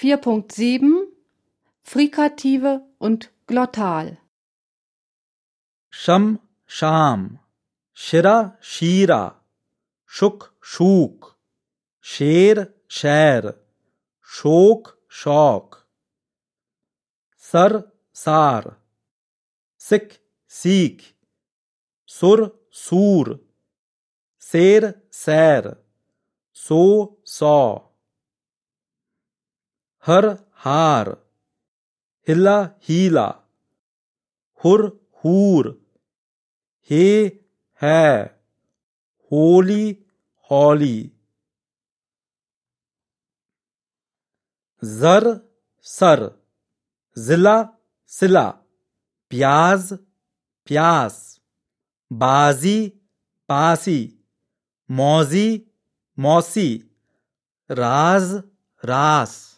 4.7 Frikative und Glottal. Sham, Sham. Shira, Shira. Shuk, Shuk. Sher, Sher. Shok, Shok. Sar, Sar. Sik, Sik. Sur, Sur. Ser, Ser. So, So. हर हार हिला हीला, हुर हूर, हे है, होली हौली, जर सर, जिला सिला, प्याज प्यास, बाजी पासी, मौजी मौसी, राज रास।